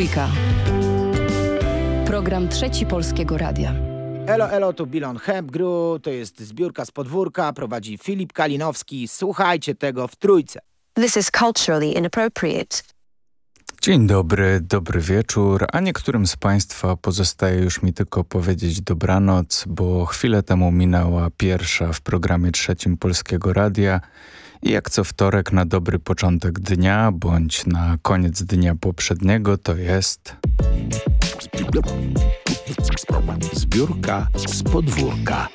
Trójka. Program Trzeci Polskiego Radia. Elo, elo, tu Bilon Hempgru, to jest zbiórka z podwórka, prowadzi Filip Kalinowski. Słuchajcie tego w Trójce. This is culturally inappropriate. Dzień dobry, dobry wieczór, a niektórym z Państwa pozostaje już mi tylko powiedzieć dobranoc, bo chwilę temu minęła pierwsza w programie trzecim Polskiego Radia jak co wtorek na dobry początek dnia bądź na koniec dnia poprzedniego to jest... Zbiórka z podwórka.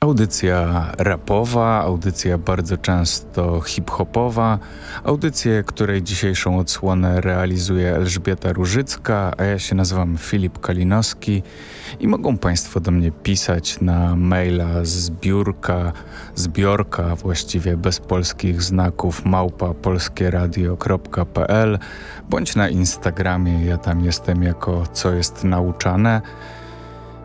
Audycja rapowa, audycja bardzo często hip-hopowa, audycję, której dzisiejszą odsłonę realizuje Elżbieta Różycka, a ja się nazywam Filip Kalinowski i mogą Państwo do mnie pisać na maila zbiórka, zbiorka właściwie bez polskich znaków małpa polskieradio.pl bądź na Instagramie, ja tam jestem jako co jest nauczane.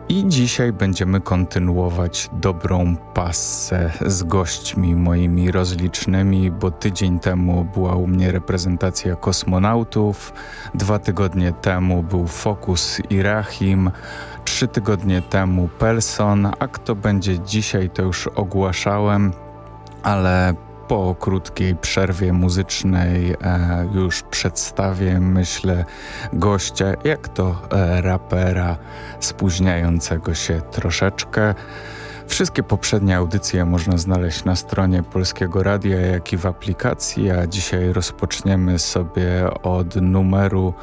I dzisiaj będziemy kontynuować dobrą passę z gośćmi moimi rozlicznymi, bo tydzień temu była u mnie reprezentacja kosmonautów, dwa tygodnie temu był Fokus i Rahim, trzy tygodnie temu Pelson, a kto będzie dzisiaj to już ogłaszałem, ale po krótkiej przerwie muzycznej e, już przedstawię, myślę, gościa, jak to e, rapera spóźniającego się troszeczkę. Wszystkie poprzednie audycje można znaleźć na stronie Polskiego Radia, jak i w aplikacji, a dzisiaj rozpoczniemy sobie od numeru,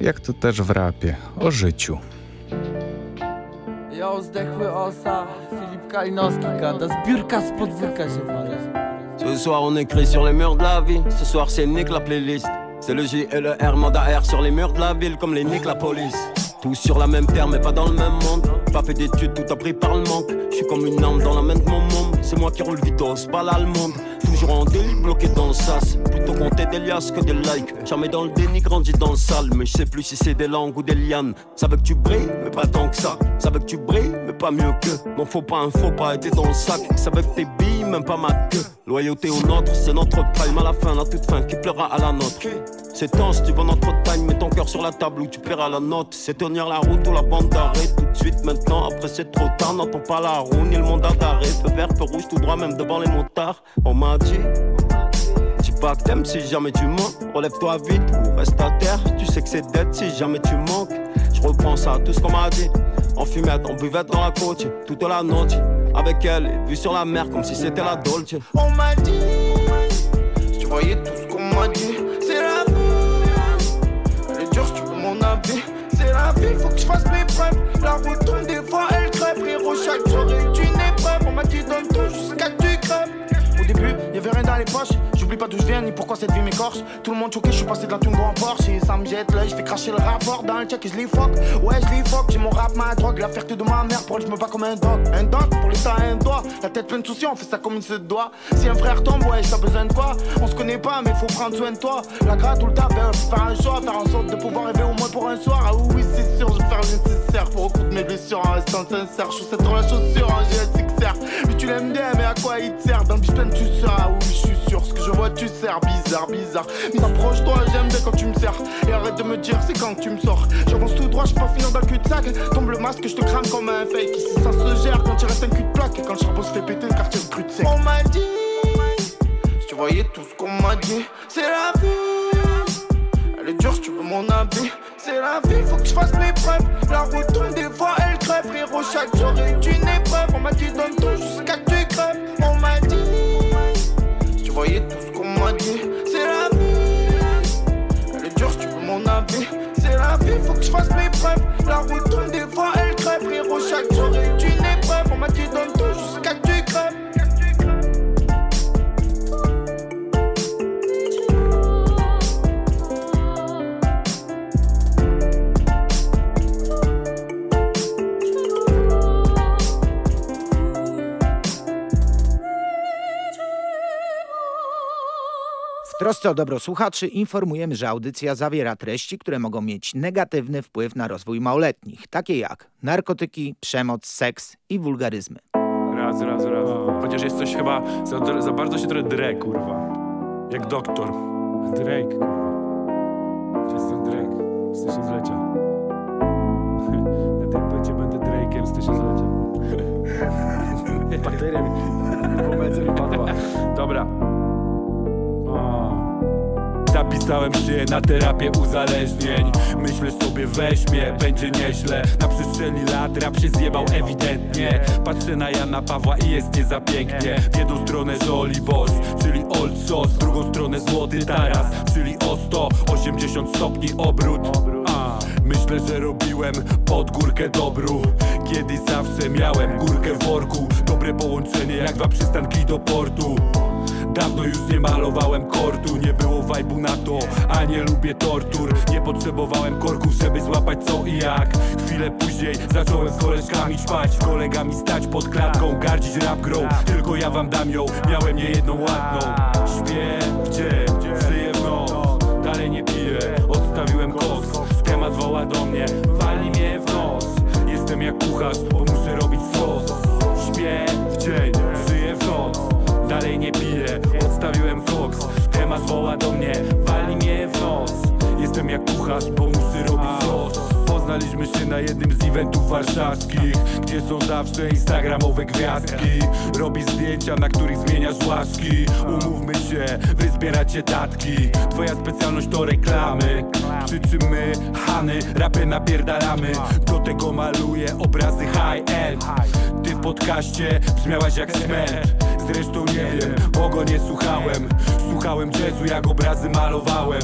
jak to też w rapie, o życiu. Ja zdechły osa, Filip Kalinowski gada, zbiórka z podwórka się. Ce soir on écrit sur les murs de la vie, ce soir c'est Nick la playlist. C'est le J et le R, mandat sur les murs de la ville comme les Nick la police. Tous sur la même terre mais pas dans le même monde. Pas fait d'études, tout appris par le manque. Je suis comme une arme dans la main de mon monde. C'est moi qui roule vite, pas l'allemande. Toujours en délit, bloqué dans le sas. Plutôt compter des liasses que des likes. Jamais dans le déni, grandi dans le sale. Mais je sais plus si c'est des langues ou des lianes. Ça veut que tu brilles, mais pas tant que ça. Ça veut que tu brilles, mais pas mieux que. Non, faut pas un faux pas, être dans le sac. Ça veut que t'es billes, même pas ma queue. Loyauté au nôtre, c'est notre prime à la fin, la toute fin qui pleura à la nôtre. C'est tense, tu veux notre time, mets ton cœur sur la table où tu paieras la note. C'est tenir la route ou la bande d'arrêt. Tout de suite maintenant, après c'est trop tard, n'entends pas la roue ni le mandat d'arrêt. Feu vert, feu rouge, tout droit, même devant les motards. On m'a dit. Dis pas que t'aimes si jamais tu mens. Relève-toi vite ou reste à terre. Tu sais que c'est dead si jamais tu manques. Je reprends ça, tout ce qu'on m'a dit. En fumette, en buvette dans la côte, toute la note. Avec elle, vue sur la mer comme si c'était la Dolce. On m'a dit, si tu voyais tout ce qu'on m'a dit, c'est la vie. Elle est dure si tu veux mon avis. C'est la vie, faut que je fasse mes preuves. La route tourne des fois, elle crève. Frérot, chaque jour est une épreuve. On m'a dit donne tout jusqu'à que tu crèves. Au début, y'avait rien dans les poches. J'oublie pas d'où je viens ni pourquoi cette vie m'écorche. Tout le monde choqué, je suis passé de la Tungo en Porsche. Et ça me jette l'œil, je fais cracher le rapport dans le check et je fuck. Ouais, je les fuck, j'ai mon rap, ma drogue, la fierté de ma mère. Pour elle, je me bats comme un dog. Un dog, pour l'état, un doigt. La tête pleine de soucis, on fait ça comme il se doit. Si un frère tombe, ouais, t'as besoin de quoi? On se connaît pas, mais faut prendre soin de toi. La gratte ou le tap, ben, faire un choix, faire en sorte de pouvoir rêver au moins pour un soir. Ah oui, c'est sûr, je vais faire le nécessaire pour recoudre mes blessures en restant sincère. Je cette la chaussure en GSXR. Lui, tu l'aimes bien, mais à quoi il te sert? Dans le plein, tu seras, ah oui, je suis sûr. Ce que je tu sers bizarre, bizarre. Mais approche-toi, j'aime bien quand tu me sers. Et arrête de me dire, c'est quand tu me sors. J'avance tout droit, je pas finir dans le cul-de-sac. Tombe le masque, je te crame comme un fake. Ici, ça se gère quand tu restes un cul de plaque. Et quand le charbon se fait péter, le quartier de sec. On m'a dit, si tu voyais tout ce qu'on m'a dit, c'est la vie. Elle est dure si tu veux mon avis. C'est la vie, faut que je fasse mes preuves. La route des fois, elle crève. Frérot, chaque jour est une épreuve. On m'a dit, donne tout jusqu'à que tu crèves. Tu voyais tout ce qu'on m'a dit, c'est la vie. Elle est dure si tu veux mon avis. C'est la vie, faut que je fasse mes preuves. La route tourne des fois, elle crève. Frérot, chaque jour est une épreuve. On m'a dit, donne tout jusqu'à que crèves. trosce o dobro słuchaczy informujemy, że audycja zawiera treści, które mogą mieć negatywny wpływ na rozwój małoletnich, takie jak narkotyki, przemoc, seks i wulgaryzmy. Raz, raz, raz. Chociaż jest coś chyba, za, za bardzo się trochę dre, kurwa. Jak doktor. Drake, kurwa. Jestem Drake z tysiąclecia. Na tym będzie będę Drake'em z tysiąclecia. Bateria mi pomiędzy wypadła. Dobra. Zapisałem się na terapię uzależnień. Myślę sobie weź mnie, będzie nieźle. Na przestrzeni lat rap się zjebał ewidentnie. Patrzę na Jana Pawła i jest nie za pięknie. W jedną stronę Żoli Boss, czyli Old W drugą stronę Złoty Taras, czyli o 180 stopni obrót. Myślę, że robiłem pod górkę dobru. Kiedyś zawsze miałem górkę w worku. Dobre połączenie jak dwa przystanki do portu Dawno już nie malowałem kortu Nie było wajbu na to, a nie lubię tortur. Nie potrzebowałem korków, żeby złapać co i jak. Chwilę później zacząłem z koleżkami ćpać Kolegami stać pod klatką, gardzić rap grą Tylko ja wam dam ją, miałem nie jedną ładną. Śpię w dzień, żyję w noc Dalej nie piję, odstawiłem koks Temat woła do mnie, wali mnie w nos. Jestem jak kucharz, bo muszę robić sos. Śpię w dzień, Dalej nie piję, odstawiłem koks Temat woła do mnie, wali mnie w nos. Jestem jak kucharz, bo muszę robić sos Poznaliśmy się na jednym z eventów warszawskich Gdzie są zawsze instagramowe gwiazdki. Robi zdjęcia, na których zmieniasz łaszki Umówmy się, wy zbieracie datki. Twoja specjalność to reklamy. Przy czym my, Hany, rapy napierdalamy. Do tego maluję obrazy high-end Ty w podcaście brzmiałaś jak cement Zresztą nie wiem, bo go nie słuchałem. Słuchałem jazzu jak obrazy malowałem.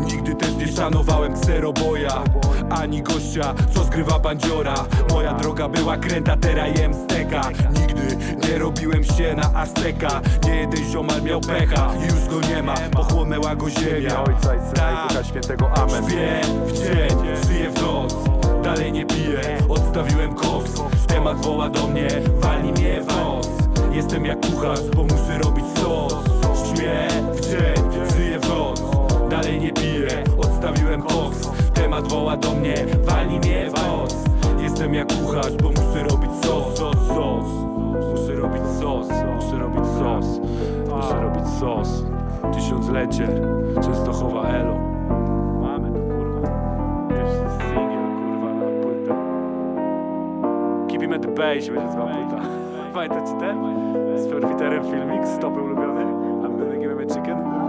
Nigdy też nie szanowałem kseroboja Ani gościa, co zgrywa bandziora. Moja droga była kręta, teraz jem steka. Nigdy nie robiłem się na Azteka. Nie jeden ziomal miał pecha i już go nie ma Pochłonęła go ziemia. Ojca i Syna i Ducha Świętego Amen. Śpię w dzień, żyję w noc. Dalej nie piję, odstawiłem koks. Temat woła do mnie, wali mnie w nos Jestem jak kucharz, bo muszę robić sos. Śpię w dzień, żyję w Dalej nie piję, odstawiłem koks Temat woła do mnie, wali mnie w Jestem jak kucharz, bo muszę robić sos, sos, sos. Muszę robić sos, muszę robić sos. Muszę robić sos. Tysiąclecie, Częstochowa Elo. Mamy to kurwa Pierwszy singiel kurwa na płytę. Keep him at the base będzie zwał płyta Pamiętacie ten? Z Perfiterem filmik, stopy ulubiony I'm gonna give him a chicken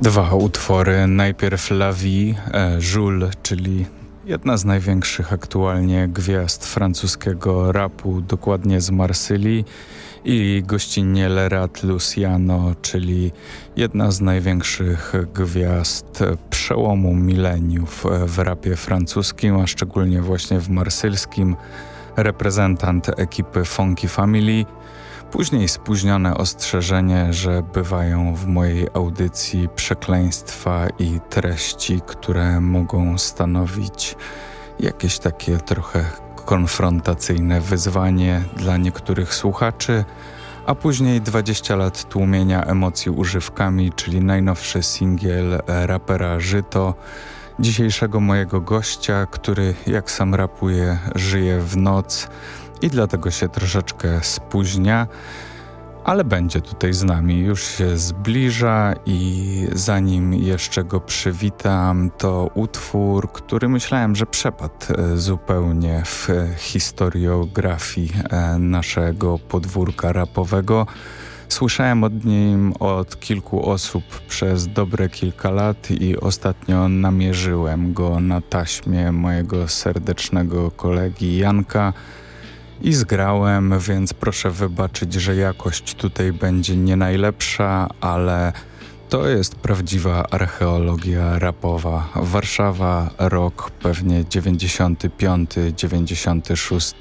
Dwa utwory. Najpierw La Vie, e, Jules, czyli jedna z największych aktualnie gwiazd francuskiego rapu, dokładnie z Marsylii i gościnnie Lerat Luciano, czyli jedna z największych gwiazd przełomu mileniów w rapie francuskim, a szczególnie właśnie w marsylskim, reprezentant ekipy Funky Family. Później spóźnione ostrzeżenie, że bywają w mojej audycji przekleństwa i treści, które mogą stanowić jakieś takie trochę konfrontacyjne wyzwanie dla niektórych słuchaczy, a później 20 lat tłumienia emocji używkami, czyli najnowszy singiel rapera Żyto, dzisiejszego mojego gościa, który jak sam rapuje, żyje w noc i dlatego się troszeczkę spóźnia, ale będzie tutaj z nami, już się zbliża i zanim jeszcze go przywitam, to utwór, który myślałem, że przepadł zupełnie w historiografii naszego podwórka rapowego. Słyszałem od nim od kilku osób przez dobre kilka lat i ostatnio namierzyłem go na taśmie mojego serdecznego kolegi Janka i zgrałem, więc proszę wybaczyć, że jakość tutaj będzie nie najlepsza, ale to jest prawdziwa archeologia rapowa. Warszawa, rok pewnie 95, 96,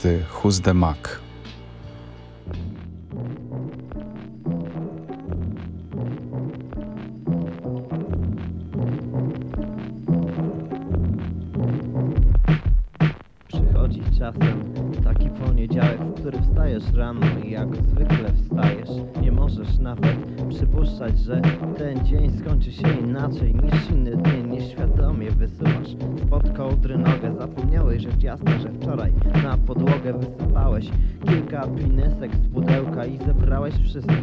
który wstajesz rano i jak zwykle wstajesz. Nie nawet przypuszczać, że ten dzień skończy się inaczej niż inny dzień Nieświadomie wysuwasz spod kołdry nogę. Zapomniałeś rzecz jasna, że wczoraj na podłogę wysypałeś Kilka pinesek z pudełka i zebrałeś wszystkie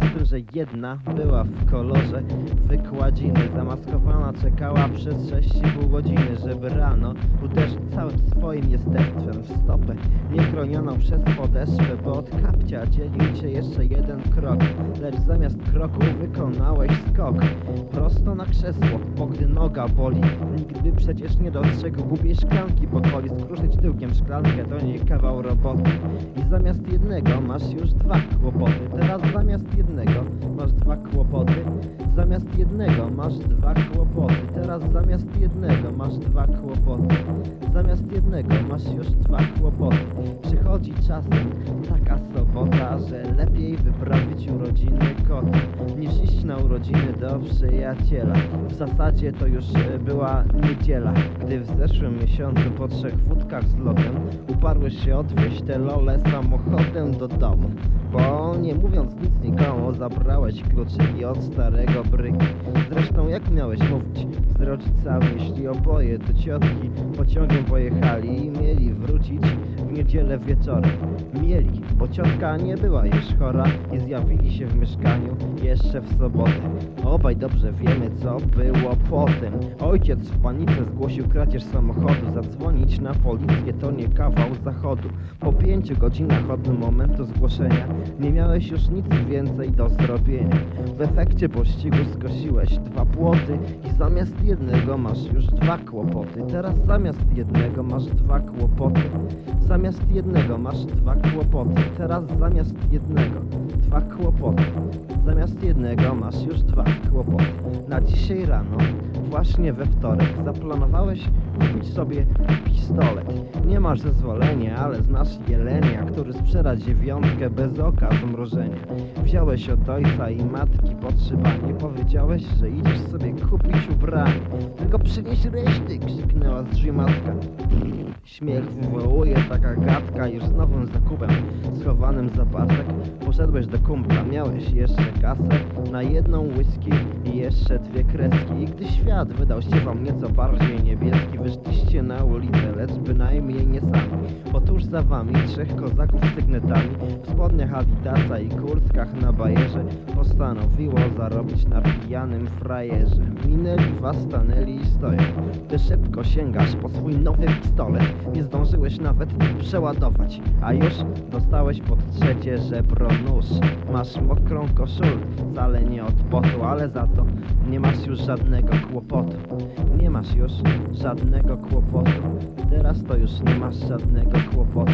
Z tym, że jedna była w kolorze wykładziny. Zamaskowana czekała przez 6,5 godziny Żeby rano uderzyć całym swoim jestestwem w stopę Niechronioną przez podeszwę, bo od kapcia dzielił cię jeszcze jeden krok Lecz zamiast kroku wykonałeś skok. Prosto na krzesło, bo gdy noga boli Nikt by przecież nie dostrzegł głupiej szklanki Pokoli skruszyć tyłkiem szklankę to nie kawał roboty. I zamiast jednego masz już dwa kłopoty. Teraz zamiast jednego masz dwa kłopoty Zamiast jednego masz dwa kłopoty. Teraz zamiast jednego masz dwa kłopoty. Zamiast jednego masz już dwa kłopoty. Przychodzi czasem taka sobota, że lepiej wyprawić urodziny kota Niż iść na urodziny do przyjaciela. W zasadzie to już e, była niedziela Gdy w zeszłym miesiącu po trzech wódkach z lodem Uparłeś się odwieźć te lole samochodem do domu. Bo nie mówiąc nic nikomu zabrałeś kluczyki od starego bryki Zresztą jak miałeś mówić z rodzicami Jeśli oboje do ciotki. Pociągiem pojechali i mieli wrócić w niedzielę wieczorem. Mieli, bo ciotka nie była już chora i zjawili się w mieszkaniu jeszcze w sobotę. Obaj dobrze wiemy co było potem. Ojciec w panice zgłosił kradzież samochodu. Zadzwonić na policję to nie kawał zachodu. Po pięciu godzinach od momentu zgłoszenia Nie miałeś już nic więcej do zrobienia. W efekcie pościgu skosiłeś dwa płoty I zamiast jednego masz już dwa kłopoty. Teraz zamiast jednego masz dwa kłopoty. Zamiast jednego masz dwa kłopoty. Teraz zamiast jednego dwa kłopoty. Zamiast jednego masz już dwa kłopoty. Na dzisiaj rano, właśnie we wtorek. Zaplanowałeś kupić sobie pistolet. Nie masz zezwolenia, ale znasz jelenia Który sprzeda dziewiątkę bez oka zmrożenia Wziąłeś od ojca i matki podszywanie Powiedziałeś, że idziesz sobie kupić ubranie. Tylko przynieś reszty, krzyknęła z matka. Śmiech wywołuje taka gadka już z nowym zakupem. Schowanym za pasek Poszedłeś do kumpla, miałeś jeszcze kasę Na jedną whisky i jeszcze dwie kreski. I gdy świat wydał się wam nieco bardziej niebieski. Wyszliście na ulicę, lecz bynajmniej nie sami. Bo tuż za wami trzech kozaków z sygnetami W spodniach adidasa i kurtkach na bajerze Postanowiło zarobić na pijanym frajerze. Minęli was, stanęli i stoją. Ty szybko sięgasz po swój nowy pistolet. Nie zdążyłeś nawet przeładować A już dostałeś pod trzecie żebro nóż. Masz mokrą koszulę, wcale nie od potu Ale za to nie masz już żadnego kłopotu Nie masz już żadnego kłopotu. Teraz to już nie masz żadnego kłopotu.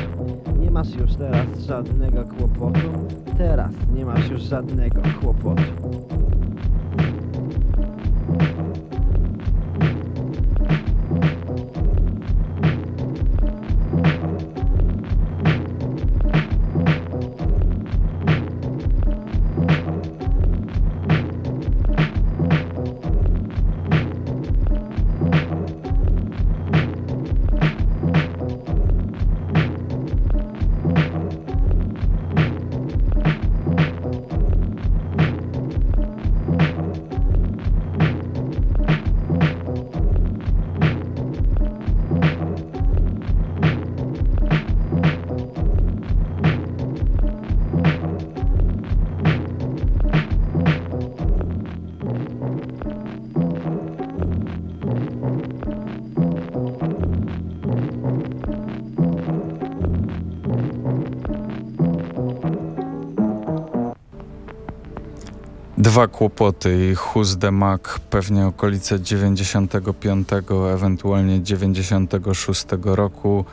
Nie masz już teraz żadnego kłopotu. Teraz nie masz już żadnego kłopotu Dwa kłopoty. I Mac pewnie okolice 95, ewentualnie 96 roku.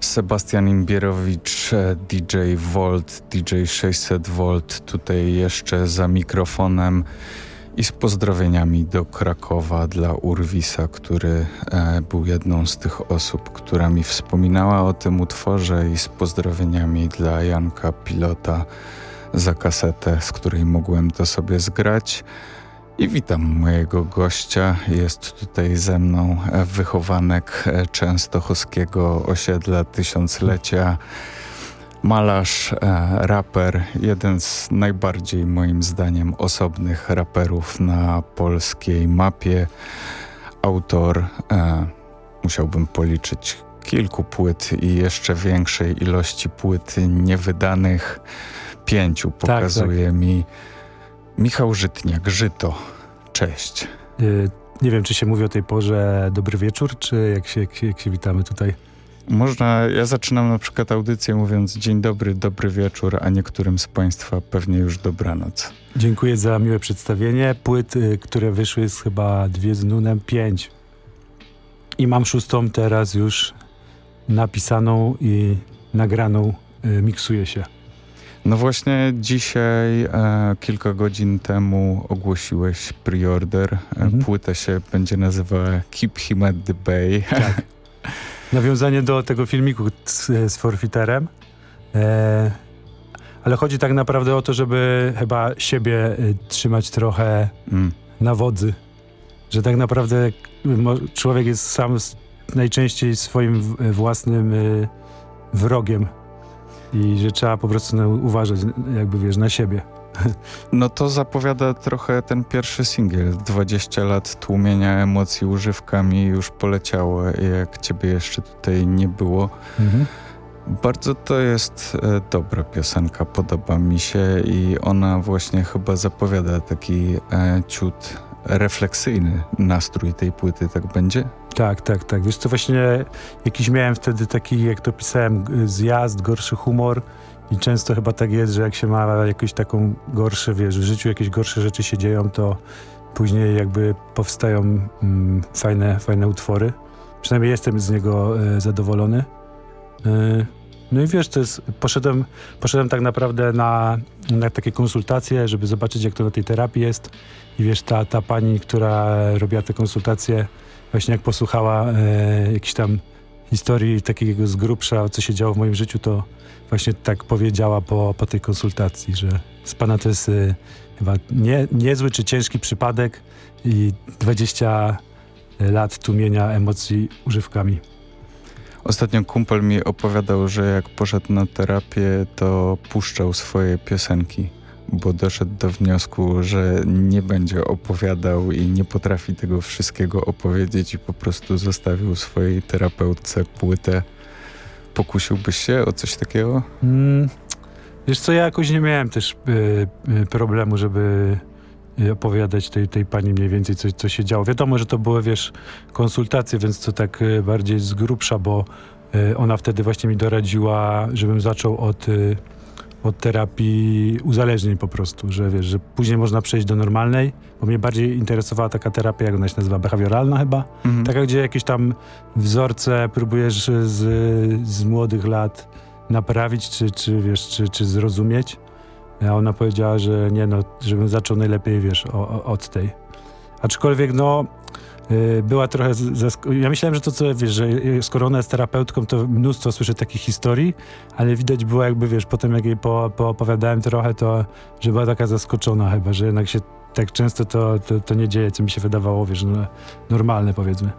Sebastian Imbierowicz, DJ Volt, DJ 600 Volt, tutaj jeszcze za mikrofonem. I z pozdrowieniami do Krakowa dla Urwisa, który e, był jedną z tych osób, która mi wspominała o tym utworze. I z pozdrowieniami dla Janka Pilota, za kasetę, z której mogłem to sobie zgrać. I witam mojego gościa. Jest tutaj ze mną wychowanek częstochowskiego osiedla tysiąclecia malarz, e, raper, jeden z najbardziej moim zdaniem osobnych raperów na polskiej mapie. Autor, e, musiałbym policzyć kilku płyt i jeszcze większej ilości płyt niewydanych. Pięciu pokazuje tak, tak. mi Michał Żytniak, Żyto. Cześć. Y, nie wiem, czy się mówi o tej porze dobry wieczór, czy jak się, jak się, jak się witamy tutaj? Można, ja zaczynam na przykład audycję mówiąc dzień dobry, dobry wieczór, a niektórym z Państwa pewnie już dobranoc. Dziękuję za miłe przedstawienie. Płyt, y, które wyszły jest chyba dwie z Nunem, pięć. I mam szóstą teraz już napisaną i nagraną, y, miksuje się. No właśnie dzisiaj, e, kilka godzin temu ogłosiłeś preorder. E, mhm. Płyta się będzie nazywała Keep Him at the Bay. Tak. Nawiązanie do tego filmiku z, z Forfiterem. E, ale chodzi tak naprawdę o to, żeby chyba siebie y, trzymać trochę mm. na wodzy. Że tak naprawdę człowiek jest sam najczęściej swoim własnym y, wrogiem i że trzeba po prostu uważać, jakby wiesz, na siebie. No to zapowiada trochę ten pierwszy singiel. 20 lat tłumienia emocji używkami już poleciało, jak ciebie jeszcze tutaj nie było. Mhm. Bardzo to jest e, dobra piosenka, podoba mi się i ona właśnie chyba zapowiada taki e, ciut refleksyjny nastrój tej płyty, tak będzie? Tak, tak, tak. Wiesz co, właśnie jakiś miałem wtedy taki, jak to pisałem, zjazd, gorszy humor i często chyba tak jest, że jak się ma jakąś taką gorsze, wiesz, w życiu jakieś gorsze rzeczy się dzieją, to później jakby powstają mm, fajne, fajne utwory. Przynajmniej jestem z niego e, zadowolony. E, no i wiesz, to jest, poszedłem, poszedłem tak naprawdę na, na takie konsultacje, żeby zobaczyć, jak to na tej terapii jest. I wiesz, ta, ta pani, która robiła te konsultacje, właśnie jak posłuchała e, tam historii takiego z grubsza, co się działo w moim życiu, to właśnie tak powiedziała po, po tej konsultacji, że z pana to jest e, chyba nie, niezły czy ciężki przypadek i 20 lat tłumienia emocji używkami. Ostatnio kumpel mi opowiadał, że jak poszedł na terapię, to puszczał swoje piosenki bo doszedł do wniosku, że nie będzie opowiadał i nie potrafi tego wszystkiego opowiedzieć i po prostu zostawił swojej terapeutce płytę. Pokusiłbyś się o coś takiego? Mm, wiesz co, ja jakoś nie miałem też y, y, problemu, żeby y, opowiadać tej, tej pani mniej więcej, co, co się działo. Wiadomo, że to były, wiesz, konsultacje, więc to tak bardziej z grubsza, bo ona wtedy właśnie mi doradziła, żebym zaczął od od terapii uzależnień po prostu, że wiesz, że później można przejść do normalnej, bo mnie bardziej interesowała taka terapia, jak ona się nazywa, behawioralna chyba, mhm. taka, gdzie jakieś tam wzorce próbujesz z, z młodych lat naprawić, czy, czy wiesz, czy, czy zrozumieć. A ona powiedziała, że nie no, żebym zaczął najlepiej, wiesz, o, o, od tej. Aczkolwiek no, była trochę Ja myślałem, że to co, wiesz, że skoro ona jest terapeutką, to mnóstwo słyszę takich historii, ale widać było jakby, wiesz, potem jak jej po, poopowiadałem trochę, to że była taka zaskoczona chyba, że jednak się tak często to, to, to nie dzieje, co mi się wydawało, wiesz, no, normalne powiedzmy.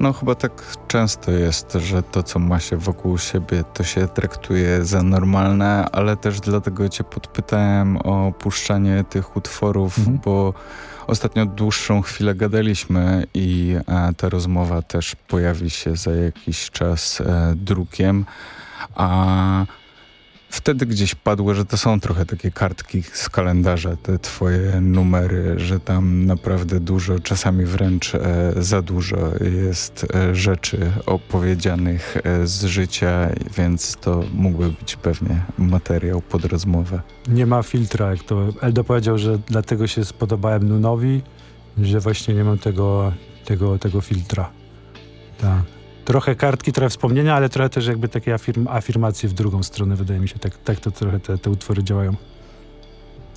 No chyba tak często jest, że to, co ma się wokół siebie, to się traktuje za normalne, ale też dlatego cię podpytałem o puszczanie tych utworów, mhm. bo ostatnio dłuższą chwilę gadaliśmy i e, ta rozmowa też pojawi się za jakiś czas e, drukiem, a wtedy gdzieś padło, że to są trochę takie kartki z kalendarza, te twoje numery, że tam naprawdę dużo, czasami wręcz e, za dużo jest e, rzeczy opowiedzianych e, z życia, więc to mógłby być pewnie materiał pod rozmowę. Nie ma filtra, jak to Eldo powiedział, że dlatego się spodobałem Nunowi, że właśnie nie mam tego, tego, tego filtra. Tak trochę kartki, trochę wspomnienia, ale trochę też jakby takie afirm afirmacje w drugą stronę, wydaje mi się. Tak, tak to trochę te, te utwory działają.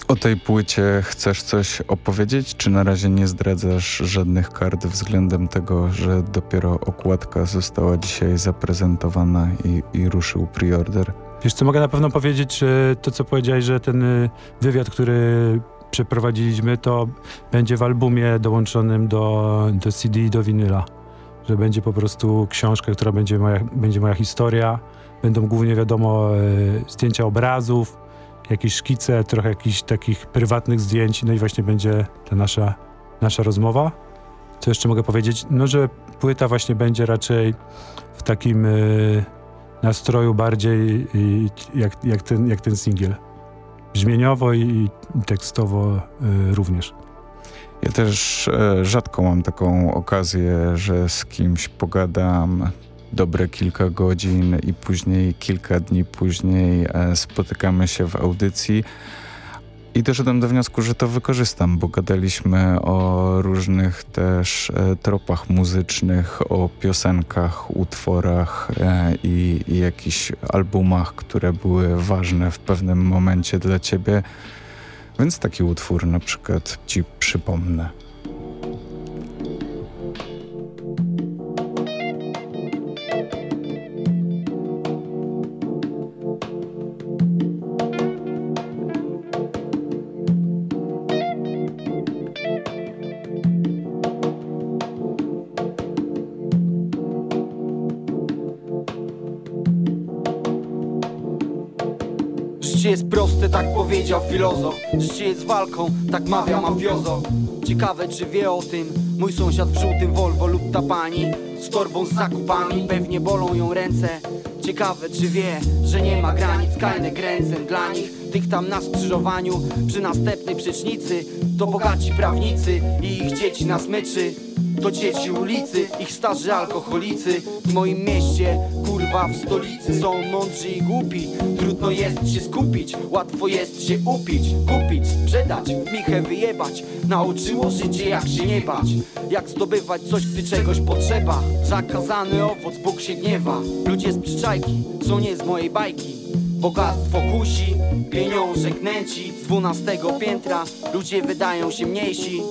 O tej płycie chcesz coś opowiedzieć, czy na razie nie zdradzasz żadnych kart względem tego, że dopiero okładka została dzisiaj zaprezentowana i, i ruszył preorder? Wiesz co, mogę na pewno powiedzieć, że to co powiedziałeś, że ten y, wywiad, który przeprowadziliśmy, to będzie w albumie dołączonym do, do CD i do winyla że będzie po prostu książka, która będzie moja, będzie moja historia będą głównie wiadomo e, zdjęcia obrazów, jakieś szkice, trochę jakichś takich prywatnych zdjęć, no i właśnie będzie ta nasza, nasza rozmowa. Co jeszcze mogę powiedzieć? No, że płyta właśnie będzie raczej w takim y, nastroju bardziej jak, jak, ten, jak ten singiel. Brzmieniowo i, tekstowo y, również. Ja też e, rzadko mam taką okazję, że z kimś pogadam dobre kilka godzin i później kilka dni później e, spotykamy się w audycji. I doszedłem do wniosku, że to wykorzystam, bo gadaliśmy o różnych też e, tropach muzycznych, o piosenkach, utworach e, i, i jakichś albumach, które były ważne w pewnym momencie dla ciebie. Więc taki utwór na przykład ci przypomnę. Filozof. Życie jest walką, tak mawia mafiozo. Ciekawe czy wie o tym Mój sąsiad w żółtym Volvo lub ta pani Z torbą z zakupami, pewnie bolą ją ręce. Ciekawe czy wie, że nie ma granic. Kajne gręcem dla nich. Tych tam na skrzyżowaniu Przy następnej przecznicy. To bogaci prawnicy i ich dzieci na smyczy to dzieci ulicy, ich starzy alkoholicy. W moim mieście, kurwa w stolicy Są mądrzy i głupi. Trudno jest się skupić, łatwo jest się upić. Kupić, sprzedać, michę wyjebać. Nauczyło życie jak się nie bać. Jak zdobywać coś, gdy czegoś potrzeba. Zakazany owoc, Bóg się gniewa. Ludzie z przyczajki, są nie z mojej bajki. Bogactwo kusi, pieniążek nęci. Z dwunastego piętra ludzie wydają się mniejsi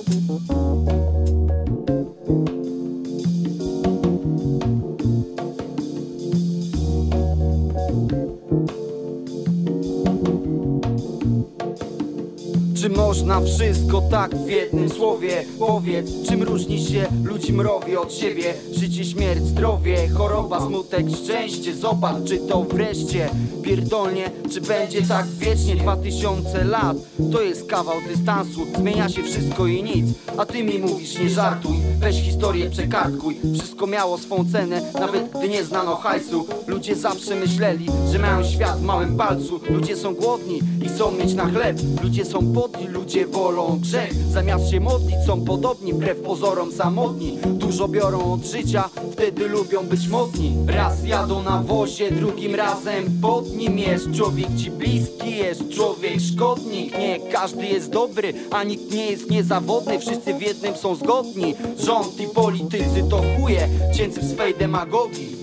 można wszystko tak w jednym słowie? Powiedz, czym różni się ludzi mrowie od siebie? Życie, śmierć, zdrowie, choroba, smutek, szczęście Zobacz, czy to wreszcie pierdolnie, czy będzie tak wiecznie Dwa tysiące lat, to jest kawał dystansu Zmienia się wszystko i nic, a ty mi mówisz nie żartuj Weź historię, przekartkuj, wszystko miało swą cenę Nawet gdy nie znano hajsu. Ludzie zawsze myśleli, że mają świat w małym palcu. Ludzie są głodni i chcą mieć na chleb. Ludzie są podli, ludzie wolą grzech. Zamiast się modlić są podobni, wbrew pozorom samotni. Dużo biorą od życia, wtedy lubią być modni. Raz jadą na wozie, drugim razem pod nim jest Człowiek ci bliski jest, człowiek szkodnik. Nie każdy jest dobry, a nikt nie jest niezawodny. Wszyscy w jednym są zgodni Rząd i politycy to chuje, cięcy w swej demagogii.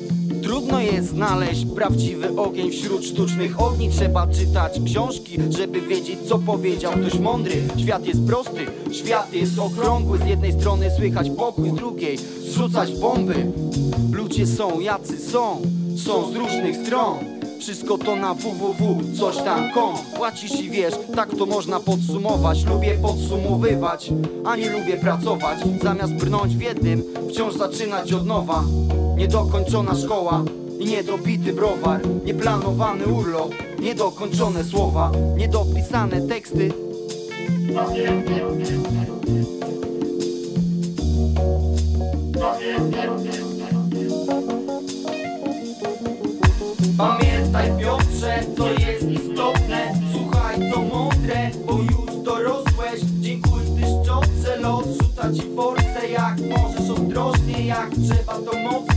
Trudno jest znaleźć prawdziwy ogień wśród sztucznych ogni. Trzeba czytać książki, żeby wiedzieć co powiedział ktoś mądry. Świat jest prosty, świat jest okrągły. Z jednej strony słychać pokój, z drugiej zrzucać bomby. Ludzie są jacy są, są z różnych stron wszystko to na www, coś tam kom Płacisz i wiesz, tak to można podsumować. Lubię podsumowywać, a nie lubię pracować. Zamiast brnąć w jednym, wciąż zaczynać od nowa. Niedokończona szkoła i niedobity browar. Nieplanowany urlop, niedokończone słowa. Niedopisane teksty co jest istotne. Słuchaj co mądre, bo już dorosłeś. Dziękuj gdyż szczodrze los rzuca ci force Jak możesz ostrożnie, jak trzeba to mocniej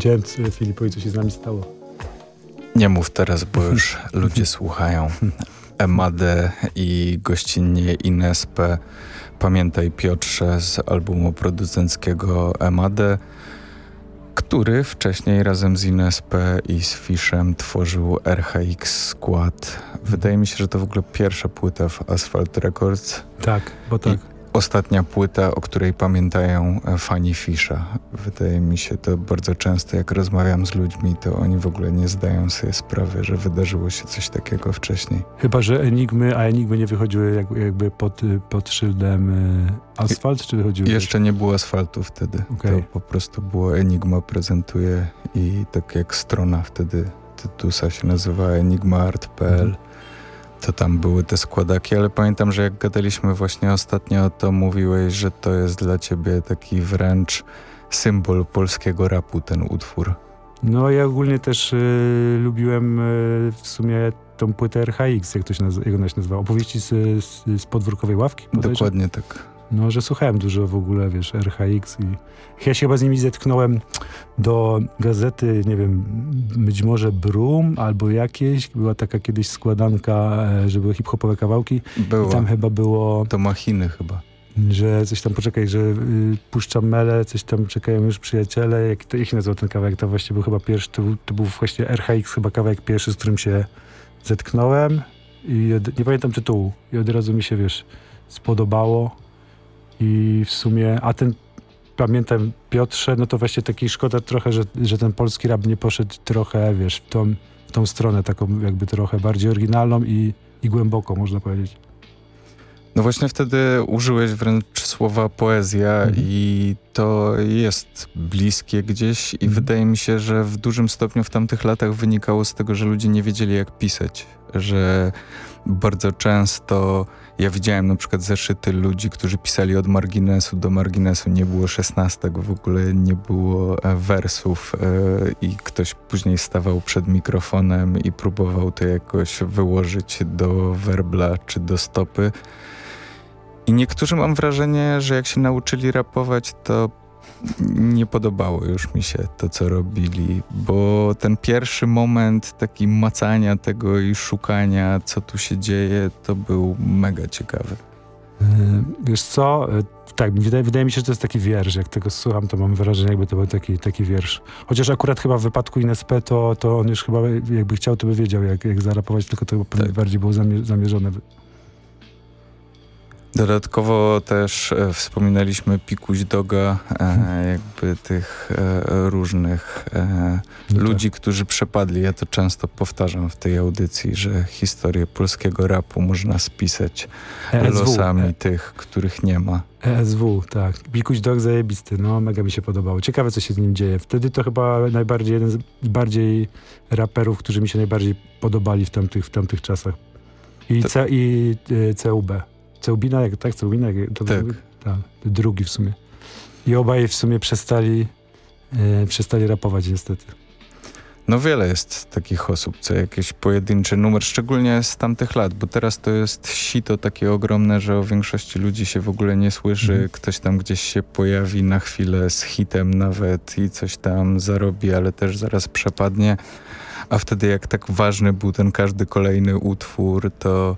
Powiedziałem Filipowi, co się z nami stało. Nie mów teraz, bo już ludzie słuchają. Emadę i gościnnie Inespe. Pamiętaj Piotrze z albumu producenckiego Emadę, który wcześniej razem z Inespe i z Fishem tworzył RHX Skład. Wydaje mi się, że to w ogóle pierwsza płyta w Asphalt Records. Tak, bo tak. I ostatnia płyta, o której pamiętają e, fani Fisza. Wydaje mi się to bardzo często, jak rozmawiam z ludźmi, to oni w ogóle nie zdają sobie sprawy, że wydarzyło się coś takiego wcześniej. Chyba, że Enigmy, a Enigmy nie wychodziły jak, jakby pod, pod szyldem y, asfalt, czy wychodziły? Jeszcze nie było asfaltu wtedy. Okay. To po prostu było Enigma prezentuje i tak jak strona wtedy Tytusa się nazywa enigmaart.pl. Mhm to tam były te składaki, ale pamiętam, że jak gadaliśmy właśnie ostatnio, to mówiłeś, że to jest dla ciebie taki wręcz symbol polskiego rapu, ten utwór. No ja ogólnie też y, lubiłem y, w sumie tą płytę RHX, jak to się, nazywa, jak ona się nazywa, opowieści z, z, z podwórkowej ławki? Dokładnie tak. No, że słuchałem dużo w ogóle, wiesz, RHX i ja się chyba z nimi zetknąłem do gazety, nie wiem, być może Brum albo jakieś. Była taka kiedyś składanka, e, że były hip-hopowe kawałki. Było. I tam chyba było... To machiny chyba. Że coś tam, poczekaj, że y, puszczam mele, coś tam czekają już przyjaciele. Jak, to, się nazywał ten kawałek? To właśnie był chyba pierwszy, to, to był właśnie RHX chyba kawałek pierwszy, z którym się zetknąłem. I nie pamiętam tytułu. I od razu mi się, wiesz, spodobało. I w sumie, a ten pamiętam Piotrze, no to właśnie taki szkoda trochę, że, że ten polski rap nie poszedł trochę, wiesz, w tą, w tą stronę taką jakby trochę bardziej oryginalną i, i głęboko, można powiedzieć. No właśnie wtedy użyłeś wręcz słowa poezja mhm. i to jest bliskie gdzieś i mhm. wydaje mi się, że w dużym stopniu w tamtych latach wynikało z tego, że ludzie nie wiedzieli jak pisać, że bardzo często ja widziałem na przykład zeszyty ludzi, którzy pisali od marginesu do marginesu. Nie było szesnastek, w ogóle nie było e, wersów e, i ktoś później stawał przed mikrofonem i próbował to jakoś wyłożyć do werbla czy do stopy. I niektórzy mam wrażenie, że jak się nauczyli rapować, to nie podobało już mi się to, co robili, bo ten pierwszy moment taki macania tego i szukania, co tu się dzieje, to był mega ciekawy. Yy, wiesz co, yy, tak, wydaje, wydaje, mi się, że to jest taki wiersz. Jak tego słucham, to mam wrażenie, jakby to był taki, taki wiersz. Chociaż akurat chyba w wypadku Inespe, to, to on już chyba jakby chciał, to by wiedział, jak, jak zarapować, tylko to tak. bardziej było zamierzone. Dodatkowo też e, wspominaliśmy Pikuś Doga, e, mhm. jakby tych e, różnych e, no ludzi, tak. którzy przepadli. Ja to często powtarzam w tej audycji, że historię polskiego rapu można spisać ESW. losami e tych, których nie ma. ESW, tak. Pikuś Dog zajebisty, no mega mi się podobało. Ciekawe, co się z nim dzieje. Wtedy to chyba najbardziej, jeden z bardziej raperów, którzy mi się najbardziej podobali w tamtych, w tamtych czasach. I, to... C, i y, CUB. Cełbina, jak, tak? Cełbina, to tak. tak. Drugi w sumie. I obaj w sumie przestali, e, przestali rapować niestety. No wiele jest takich osób, co jakiś pojedynczy numer, szczególnie z tamtych lat, bo teraz to jest sito takie ogromne, że o większości ludzi się w ogóle nie słyszy. Mhm. Ktoś tam gdzieś się pojawi na chwilę z hitem nawet i coś tam zarobi, ale też zaraz przepadnie. A wtedy jak tak ważny był ten każdy kolejny utwór, to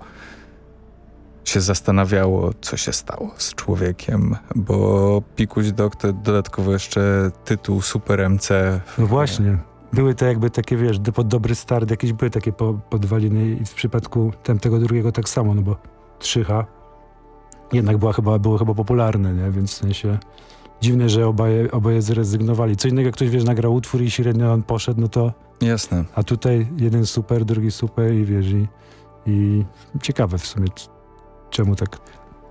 się zastanawiało, co się stało z człowiekiem, bo Pikuś Dok to dodatkowo jeszcze tytuł Super MC. No właśnie. Były te jakby takie, wiesz, pod dobry start, jakieś były takie po, podwaliny i w przypadku tego drugiego tak samo, no bo 3H jednak była chyba, było chyba popularne, nie? Więc w sensie dziwne, że oboje, oboje zrezygnowali. Co innego, jak ktoś, wiesz, nagrał utwór i średnio on poszedł, no to... Jasne. A tutaj jeden super, drugi super i wiesz, i, i ciekawe w sumie, czemu tak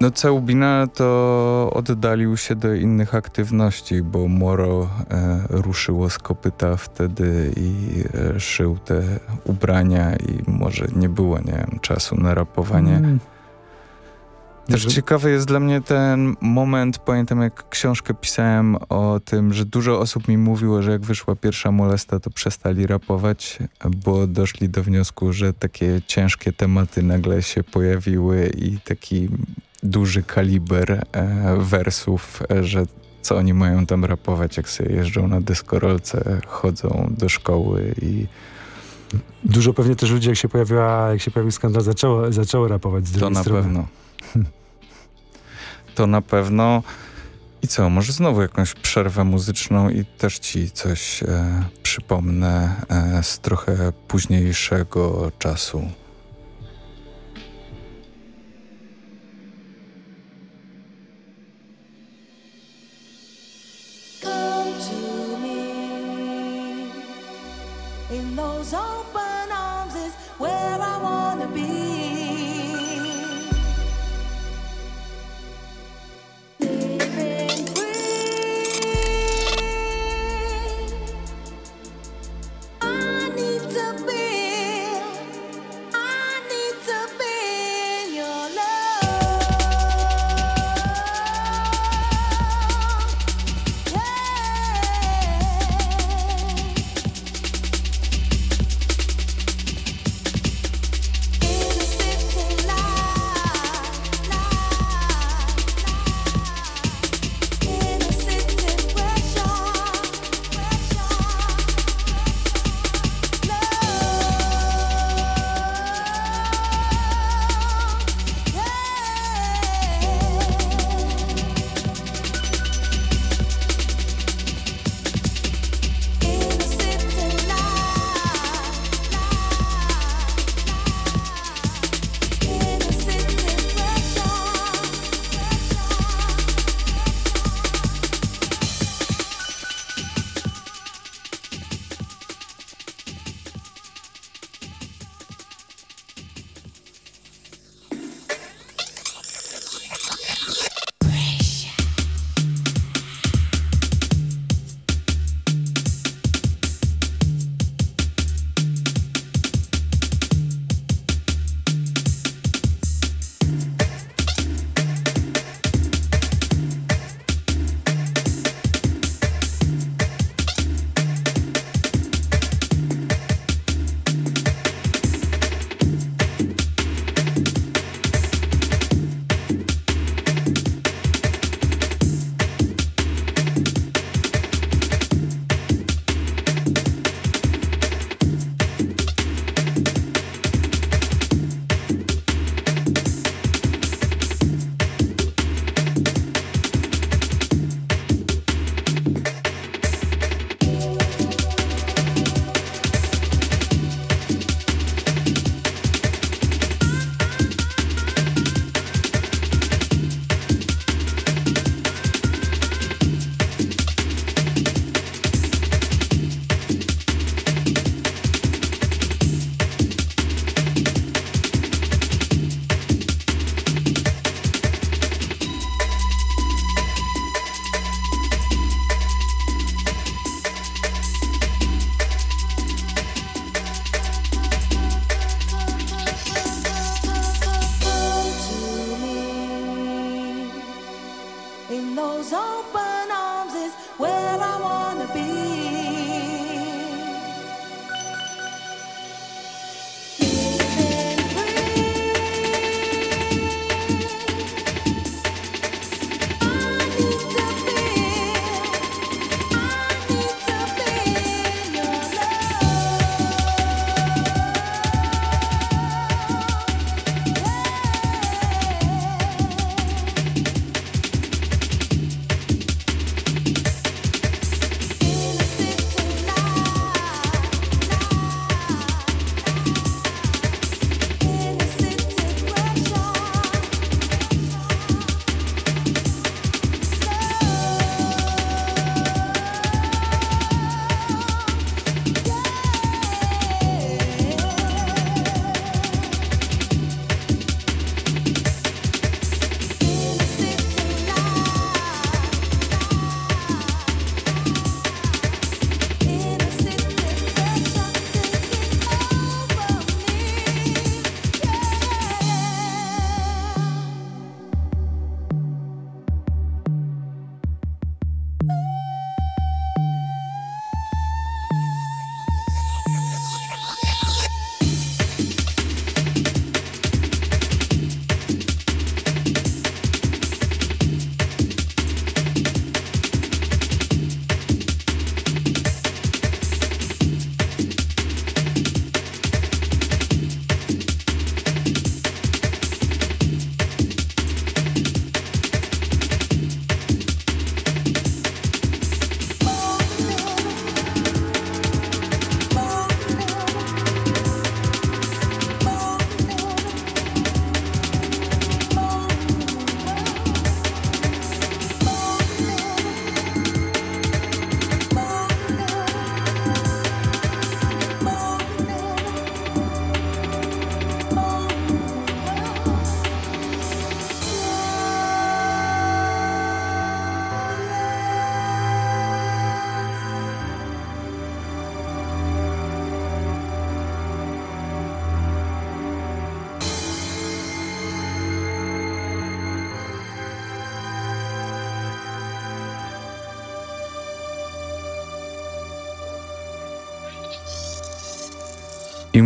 no Ceubina to oddalił się do innych aktywności, bo Moro e, ruszyło z kopyta wtedy i e, szył te ubrania i może nie było, nie wiem, czasu na rapowanie. Mm. Też ciekawy jest dla mnie ten moment, pamiętam jak książkę pisałem o tym, że dużo osób mi mówiło, że jak wyszła pierwsza molesta, to przestali rapować, bo doszli do wniosku, że takie ciężkie tematy nagle się pojawiły i taki duży kaliber e, wersów, e, że co oni mają tam rapować, jak sobie jeżdżą na deskorolce, chodzą do szkoły i... Dużo pewnie też ludzi, jak się pojawiła, jak się pojawił skandal, zaczęło, zaczęło rapować z drugiej To na strony. pewno. to na pewno. I co, może znowu jakąś przerwę muzyczną i też ci coś e, przypomnę e, z trochę późniejszego czasu.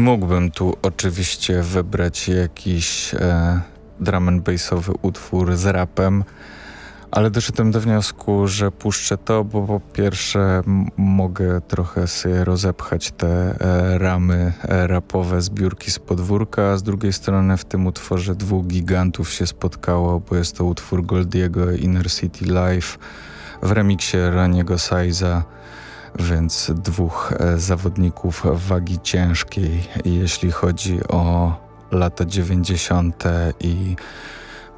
Mógłbym tu oczywiście wybrać jakiś e, drum and bassowy utwór z rapem, ale doszedłem do wniosku, że puszczę to, bo po pierwsze mogę trochę sobie rozepchać te e, ramy e, rapowe zbiórki z podwórka, a z drugiej strony w tym utworze dwóch gigantów się spotkało, bo jest to utwór Goldiego Inner City Life w remiksie Raniego Siza więc dwóch e, zawodników wagi ciężkiej, jeśli chodzi o lata 90. i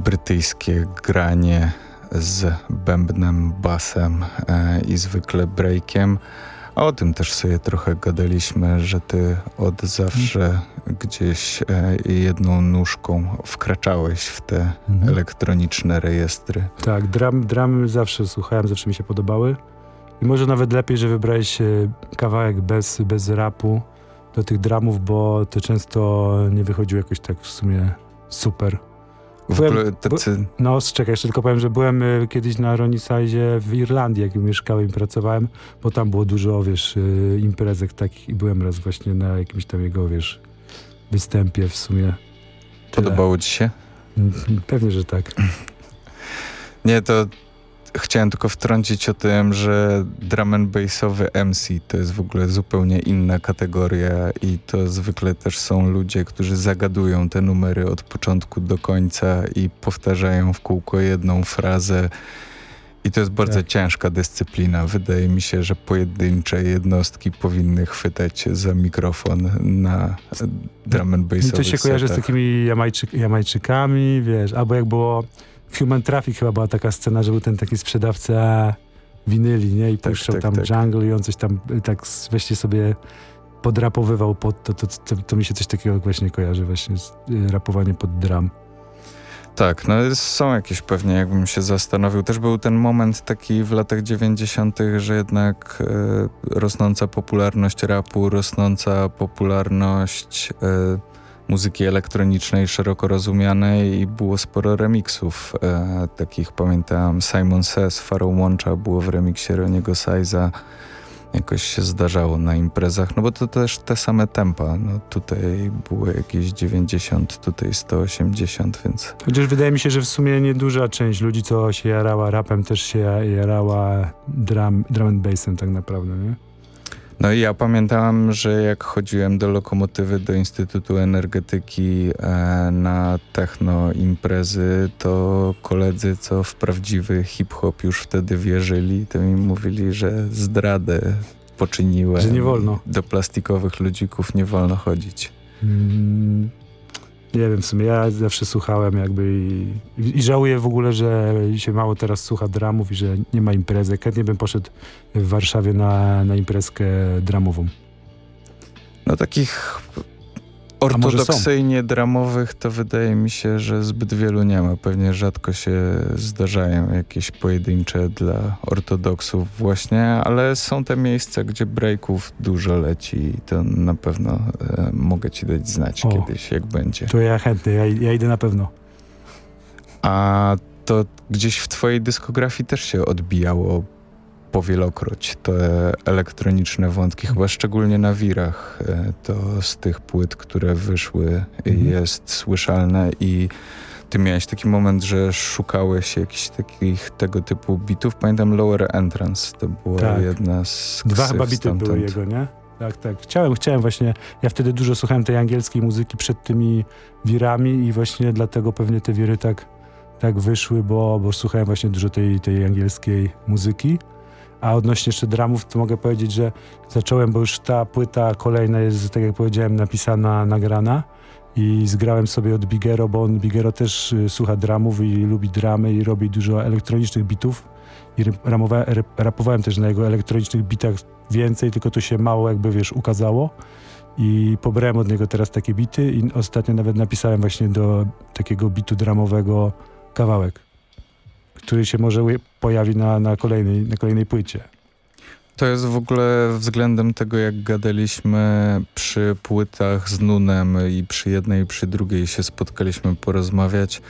brytyjskie granie z bębnem, basem e, i zwykle breakiem. A o tym też sobie trochę gadaliśmy, że ty od zawsze gdzieś e, jedną nóżką wkraczałeś w te mhm. elektroniczne rejestry. Tak, dram, zawsze słuchałem, zawsze mi się podobały. I może nawet lepiej, że wybrałeś kawałek bez, bez rapu do tych dramów, bo to często nie wychodziło jakoś tak w sumie super. W ogóle tacy... No, czekaj, jeszcze tylko powiem, że byłem y, kiedyś na Ronisize w Irlandii, jak mieszkałem i pracowałem, bo tam było dużo, wiesz, y, imprezek takich i byłem raz właśnie na jakimś tam jego, wiesz, występie w sumie. Tyle. Podobało ci się? Mm, pewnie, że tak. Nie, to Chciałem tylko wtrącić o tym, że drum and bassowy MC to jest w ogóle zupełnie inna kategoria i to zwykle też są ludzie, którzy zagadują te numery od początku do końca i powtarzają w kółko jedną frazę. I to jest bardzo tak. ciężka dyscyplina. Wydaje mi się, że pojedyncze jednostki powinny chwytać za mikrofon na drum and bassowych To się kojarzy z takimi Jamajczyk Jamajczykami, wiesz, albo jak było w Human Traffic chyba była taka scena, że był ten taki sprzedawca winyli, nie? I tak, puszczał tak, tam tak. jungle i on coś tam y, tak weźcie sobie podrapowywał pod to, to, to, to, mi się coś takiego właśnie kojarzy właśnie z y, rapowaniem pod drum. Tak, no są jakieś pewnie, jakbym się zastanowił. Też był ten moment taki w latach 90., że jednak e, rosnąca popularność rapu, rosnąca popularność e, muzyki elektronicznej szeroko rozumianej i było sporo remixów. E, takich pamiętam Simon Says, Pharaoh Łącza było w remiksie Roniego Siza. Jakoś się zdarzało na imprezach, no bo to też te same tempa. No tutaj było jakieś 90, tutaj 180, więc... Chociaż wydaje mi się, że w sumie nieduża część ludzi, co się jarała rapem, też się jarała drum, drum and bassem tak naprawdę, nie? No i ja pamiętałam, że jak chodziłem do lokomotywy, do Instytutu Energetyki e, na techno imprezy, to koledzy, co w prawdziwy hip-hop już wtedy wierzyli, to mi mówili, że zdradę poczyniłem. Że nie wolno. Do plastikowych ludzików nie wolno chodzić. Mm, nie wiem, w sumie ja zawsze słuchałem jakby i, i, żałuję w ogóle, że się mało teraz słucha dramów i że nie ma imprezy. Chętnie bym poszedł w Warszawie na, na imprezkę dramową. No takich ortodoksyjnie dramowych to wydaje mi się, że zbyt wielu nie ma. Pewnie rzadko się zdarzają jakieś pojedyncze dla ortodoksów właśnie, ale są te miejsca, gdzie breaków dużo leci i to na pewno e, mogę ci dać znać o, kiedyś, jak będzie. To ja chętnie, ja, ja idę na pewno. A to gdzieś w twojej dyskografii też się odbijało powielokroć te elektroniczne wątki, chyba szczególnie na wirach. E, to z tych płyt, które wyszły mhm. jest słyszalne i ty miałeś taki moment, że szukałeś jakichś takich tego typu bitów. Pamiętam Lower Entrance, to była tak. jedna z Dwa chyba bity były jego, nie? Tak, tak. Chciałem, chciałem właśnie, ja wtedy dużo słuchałem tej angielskiej muzyki przed tymi wirami i właśnie dlatego pewnie te wiry tak, tak wyszły, bo, bo słuchałem właśnie dużo tej, tej angielskiej muzyki. A odnośnie jeszcze dramów, to mogę powiedzieć, że zacząłem, bo już ta płyta kolejna jest, tak jak powiedziałem, napisana, nagrana. I zgrałem sobie od Bigero, bo on Bigero też y, słucha dramów i lubi dramy i robi dużo elektronicznych bitów. I rapowałem też na jego elektronicznych bitach więcej, tylko to się mało jakby, wiesz, ukazało. I pobrałem od niego teraz takie bity i ostatnio nawet napisałem właśnie do takiego bitu dramowego kawałek który się może pojawi na, na, kolejnej, na kolejnej płycie. To jest w ogóle względem tego, jak gadaliśmy przy płytach z Nunem i przy jednej i przy drugiej się spotkaliśmy porozmawiać.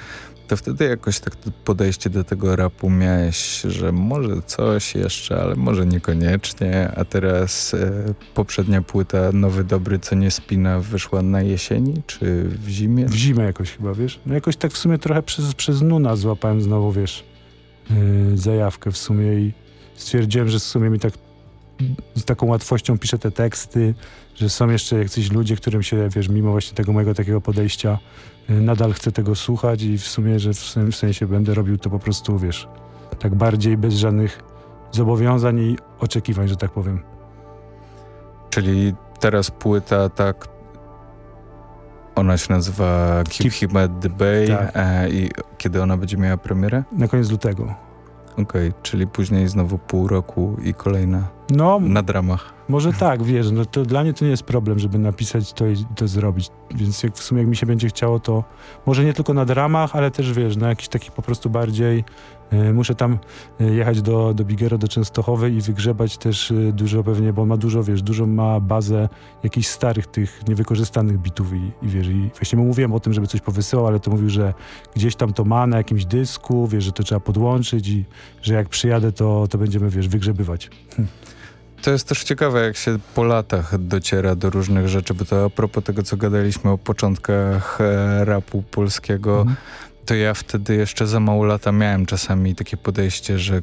to wtedy jakoś tak podejście do tego rapu miałeś, że może coś jeszcze, ale może niekoniecznie, a teraz e, poprzednia płyta Nowy Dobry, co nie spina, wyszła na jesieni czy w zimie? W zimę jakoś chyba, wiesz? No jakoś tak w sumie trochę przez, przez Nuna złapałem znowu, wiesz, zajawkę w sumie i stwierdziłem, że w sumie mi tak z taką łatwością piszę te teksty, że są jeszcze jacyś ludzie, którym się, wiesz, mimo właśnie tego mojego takiego podejścia y, nadal chcę tego słuchać i w sumie, że w sensie będę robił to po prostu, wiesz, tak bardziej bez żadnych zobowiązań i oczekiwań, że tak powiem. Czyli teraz płyta tak ona się nazywa Keep Him at the Bay tak. e, i kiedy ona będzie miała premierę? Na koniec lutego. Okej, okay, czyli później znowu pół roku i kolejna no, na dramach. Może tak, wiesz, no to dla mnie to nie jest problem, żeby napisać to i to zrobić. Więc jak w sumie jak mi się będzie chciało, to może nie tylko na dramach, ale też wiesz, na jakiś taki po prostu bardziej muszę tam y, jechać do, do Bigero, do Częstochowy i wygrzebać też y, dużo pewnie, bo ma dużo, wiesz, dużo ma bazę jakichś starych tych niewykorzystanych bitów i, i wiesz, i właśnie mu mówiłem o tym, żeby coś powysyłał, ale to mówił, że gdzieś tam to ma na jakimś dysku, wiesz, że to trzeba podłączyć i że jak przyjadę, to, to będziemy, wiesz, wygrzebywać. Hm. To jest też ciekawe, jak się po latach dociera do różnych rzeczy, bo to a propos tego, co gadaliśmy o początkach e, rapu polskiego, mhm. To ja wtedy jeszcze za mało lata miałem czasami takie podejście, że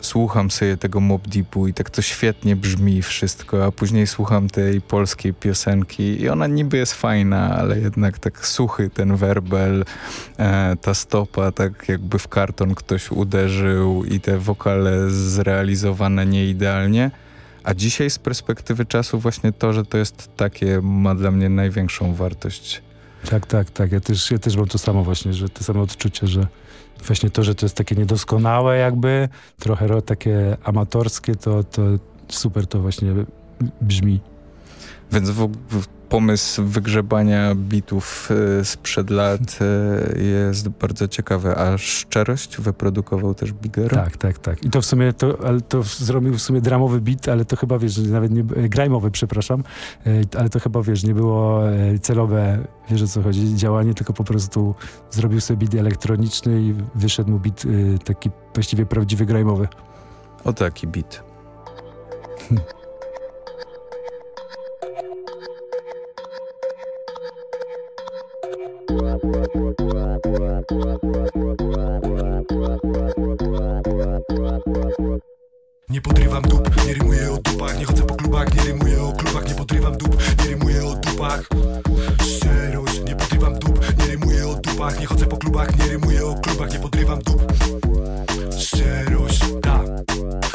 słucham sobie tego Mob Deepu i tak to świetnie brzmi wszystko, a później słucham tej polskiej piosenki i ona niby jest fajna, ale jednak tak suchy ten werbel, e, ta stopa, tak jakby w karton ktoś uderzył i te wokale zrealizowane nieidealnie. A dzisiaj z perspektywy czasu właśnie to, że to jest takie, ma dla mnie największą wartość. Tak, tak, tak. Ja też, ja też mam to samo właśnie, że to samo odczucie, że właśnie to, że to jest takie niedoskonałe jakby, trochę takie amatorskie, to, to super to właśnie brzmi. Więc w, w, pomysł wygrzebania bitów e, sprzed lat e, jest bardzo ciekawy. A szczerość wyprodukował też Bigero? Tak, tak, tak. I to w sumie, to, ale to zrobił w sumie dramowy bit, ale to chyba, wiesz, nawet nie, e, grajmowy, przepraszam, ale to chyba, wiesz, nie było celowe, wiesz o co chodzi, działanie, tylko po prostu zrobił sobie bit elektroniczny i wyszedł mu bit taki właściwie prawdziwy grajmowy. O taki bit. Nie podrywam dup, nie rymuję o dupach Nie chodzę po klubach, nie rymuję o klubach Nie podrywam dup, nie rymuję o dupach. Szczerość, nie podrywam dup, nie rymuję o dupach Nie chodzę po klubach, nie rymuję o klubach Nie podrywam dup Szczerość, ta.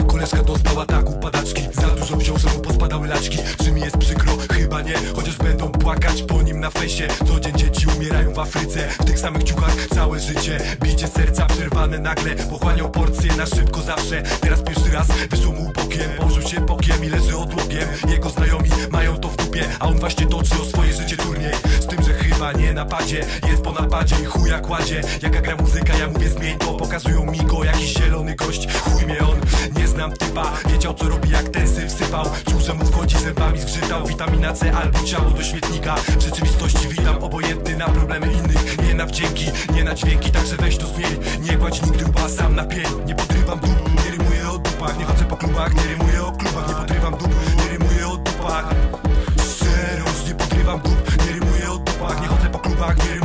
Koleżka dostała tak upadaczki Za dużo wziął, że mu pospadały laczki. Czy mi jest przykro? Chyba nie. Chociaż będą płakać po nim na fejsie. Co dzień dzieci umierają w Afryce. W tych samych ciuchach całe życie Bicie serca przerwane nagle. Pochłaniał porcję na szybko zawsze. Teraz pierwszy raz wyszło mu bokiem. Położył się bokiem i leży odłogiem. Jego znajomi mają to w dupie A on właśnie toczy o swoje życie turniej. Z tym, że chyba nie napadzie Jest po napadzie i chuja kładzie. Jaka gra muzyka, ja mówię zmień to. Pokazują mi go jakiś zielony gość. Chuj mnie on, znam typa. Wiedział co robi jak tensy wsypał Czuł, że mu wchodzi zębami zgrzytał Witamina C albo ciało do śmietnika. W rzeczywistości witam obojętny na problemy innych. Nie na wdzięki, nie na dźwięki Także weź to zmień, nie kładź nigdy łba sam na pień. Nie podrywam dup, nie rymuję o dupach. Nie chodzę po klubach, nie rymuję o klubach. Nie podrywam dup, nie rymuję o dupach. Szczerość, nie podrywam dup, nie rymuję o dupach. Nie chodzę po klubach, nie rymuję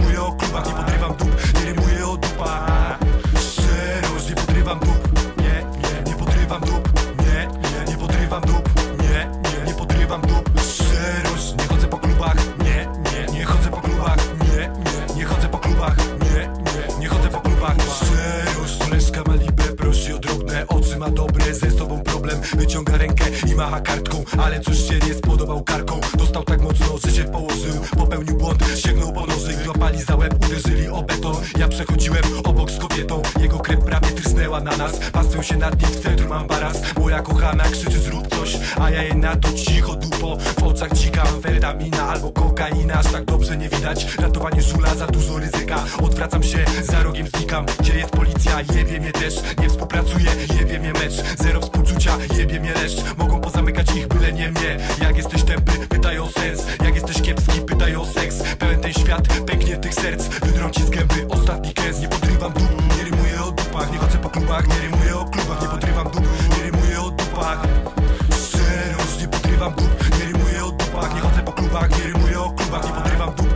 Wyciąga rękę macha kartką Ale cóż się nie spodobał karką. Dostał tak mocno, że się położył Popełnił błąd, sięgnął po nożyk Złapali za łeb, uderzyli o beton. Ja przechodziłem obok z kobietą Jego krew prawie trysnęła na nas. Pastwią się nad nim w centrum ambaras. Moja kochana krzyczy zrób coś A ja jej na to cicho dupo. W oczach dzika amfetamina albo kokaina Aż tak dobrze nie widać. Ratowanie żula za dużo ryzyka. Odwracam się, za rogiem znikam. Gdzie jest policja? Jebie mnie też. Nie współpracuję, jebie mnie mecz. Zero współczucia, jebie mnie leszcz. Mogą pozamykać ich, byle nie mnie. Jak jesteś tępy, pytają sens. Jak jesteś kiepski, pytają seks. Pełen ten świat, pęknie tych serc. Wydrąci z gęby, ostatni kęs Nie podrywam dup, nie rymuję o dupach. Nie chodzę po klubach, nie rymuję o klubach. Nie podrywam dup, nie rymuję o dupach. Serio, nie podrywam dup Nie rymuję o dupach, nie chodzę po klubach Nie rymuję o klubach, nie podrywam dup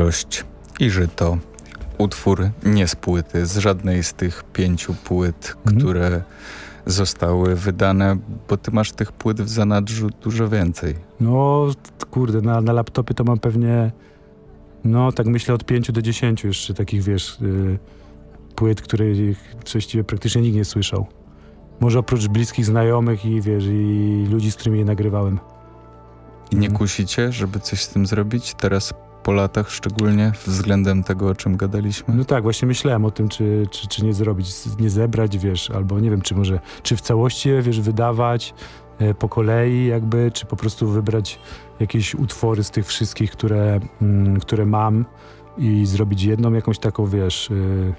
Szczerość i żyto. Utwór nie z płyty, z żadnej z tych pięciu płyt, które zostały wydane, bo ty masz tych płyt w zanadrzu dużo więcej. No, kurde, na, na laptopie to mam pewnie, no tak myślę od 5 do 10 jeszcze takich, wiesz, y, płyt, których właściwie praktycznie nikt nie słyszał. Może oprócz bliskich znajomych i wiesz, i ludzi, z którymi je nagrywałem. I nie kusicie, żeby coś z tym zrobić? Teraz po latach szczególnie, względem tego, o czym gadaliśmy? No tak, właśnie myślałem o tym, czy, czy, czy nie zrobić, nie zebrać, wiesz, albo nie wiem, czy może, czy w całości, wiesz, wydawać e, po kolei jakby, czy po prostu wybrać jakieś utwory z tych wszystkich, które, mm, które mam i zrobić jedną jakąś taką, wiesz, y,